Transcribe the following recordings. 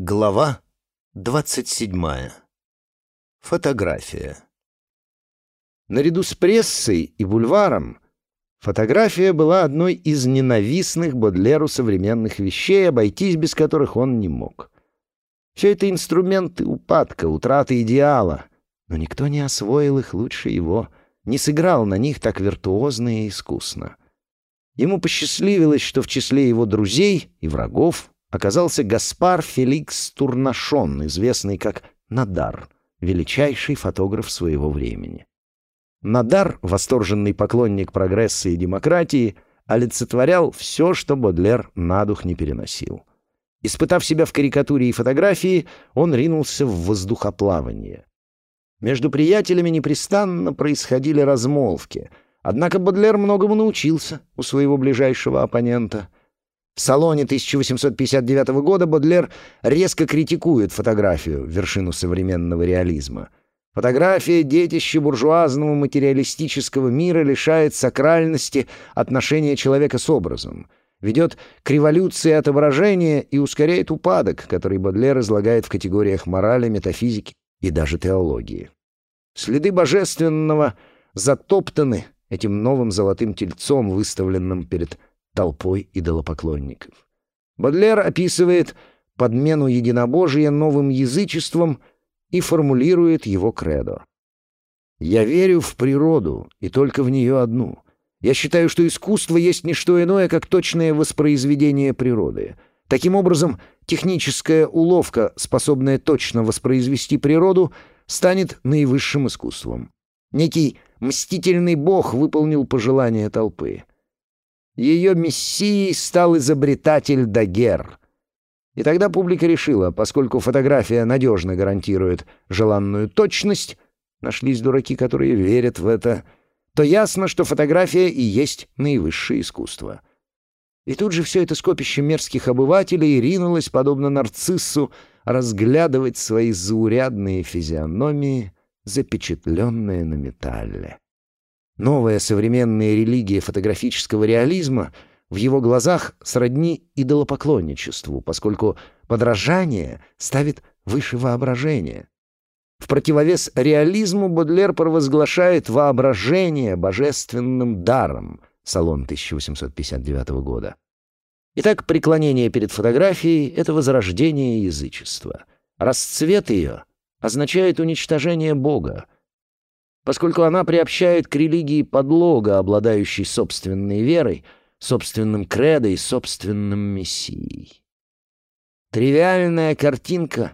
Глава 27. Фотография. Наряду с прессой и бульваром фотография была одной из ненавистных Бодлеру современных вещей, обойтись без которых он не мог. Все это инструменты упадка, утраты идеала, но никто не освоил их лучше его, не сыграл на них так виртуозно и искусно. Ему посчастливилось, что в числе его друзей и врагов оказался Гаспар Феликс Турнашон, известный как Надар, величайший фотограф своего времени. Надар, восторженный поклонник прогресса и демократии, олицетворял все, что Бодлер на дух не переносил. Испытав себя в карикатуре и фотографии, он ринулся в воздухоплавание. Между приятелями непрестанно происходили размолвки, однако Бодлер многому научился у своего ближайшего оппонента — в салоне 1859 года Бодлер резко критикует фотографию, вершину современного реализма. Фотография детище буржуазного материалистического мира лишает сакральности отношения человека с образом, ведет к революции отображения и ускоряет упадок, который Бодлер излагает в категориях морали, метафизики и даже теологии. Следы божественного затоптаны этим новым золотым тельцом, выставленным перед толпой идолопоклонников. Бодлер описывает подмену единобожия новым язычеством и формулирует его кредо. «Я верю в природу, и только в нее одну. Я считаю, что искусство есть не что иное, как точное воспроизведение природы. Таким образом, техническая уловка, способная точно воспроизвести природу, станет наивысшим искусством. Некий мстительный бог выполнил пожелание толпы. Ее мессией стал изобретатель Дагер. И тогда публика решила, поскольку фотография надежно гарантирует желанную точность, нашлись дураки, которые верят в это, то ясно, что фотография и есть наивысшее искусство. И тут же все это скопище мерзких обывателей ринулось, подобно нарциссу, разглядывать свои заурядные физиономии, запечатленные на металле. Новая современная религия фотографического реализма в его глазах сродни идолопоклонничеству, поскольку подражание ставит выше воображения. В противовес реализму Бодлер провозглашает воображение божественным даром, салон 1859 года. Итак, преклонение перед фотографией — это возрождение язычества. Расцвет ее означает уничтожение Бога, поскольку она приобщает к религии подлога, обладающей собственной верой, собственным кредо и собственным мессией. Тривиальная картинка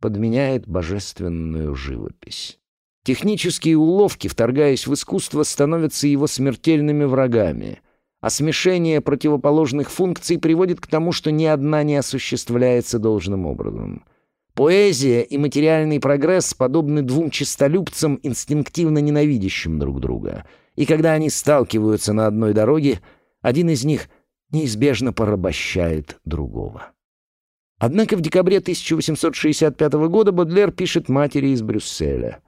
подменяет божественную живопись. Технические уловки, вторгаясь в искусство, становятся его смертельными врагами, а смешение противоположных функций приводит к тому, что ни одна не осуществляется должным образом — Поэзия и материальный прогресс подобны двум честолюбцам, инстинктивно ненавидящим друг друга. И когда они сталкиваются на одной дороге, один из них неизбежно порабощает другого. Однако в декабре 1865 года Бодлер пишет матери из Брюсселя.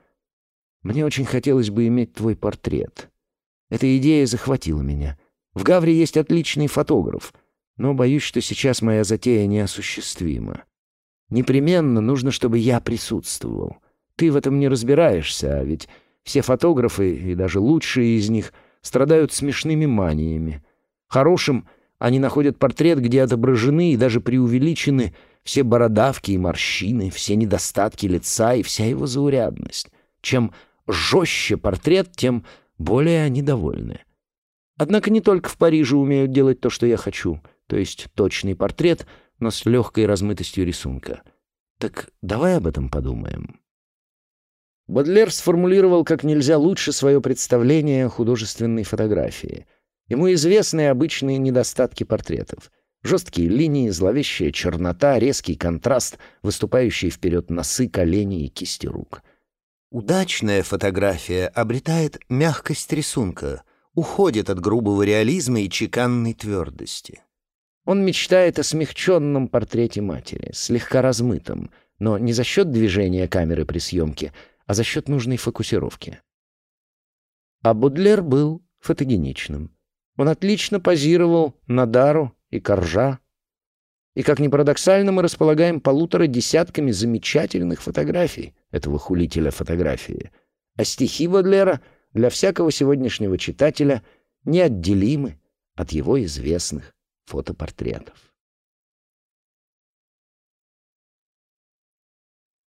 «Мне очень хотелось бы иметь твой портрет. Эта идея захватила меня. В Гавре есть отличный фотограф, но боюсь, что сейчас моя затея неосуществима. Непременно нужно, чтобы я присутствовал. Ты в этом не разбираешься, а ведь все фотографы, и даже лучшие из них, страдают смешными маниями. Хорошим они находят портрет, где отображены и даже преувеличены все бородавки и морщины, все недостатки лица и вся его заурядность. Чем жестче портрет, тем более они довольны. Однако не только в Париже умеют делать то, что я хочу, то есть точный портрет — но с легкой размытостью рисунка. Так давай об этом подумаем. Бодлер сформулировал как нельзя лучше свое представление о художественной фотографии. Ему известны обычные недостатки портретов. Жесткие линии, зловещая чернота, резкий контраст, выступающие вперед носы, колени и кисти рук. Удачная фотография обретает мягкость рисунка, уходит от грубого реализма и чеканной твердости. Он мечтает о смягченном портрете матери, слегка размытом, но не за счет движения камеры при съемке, а за счет нужной фокусировки. А Будлер был фотогеничным. Он отлично позировал Надару и Коржа. И, как ни парадоксально, мы располагаем полутора десятками замечательных фотографий этого хулителя фотографии. А стихи Бодлера для всякого сегодняшнего читателя неотделимы от его известных фотопортретов.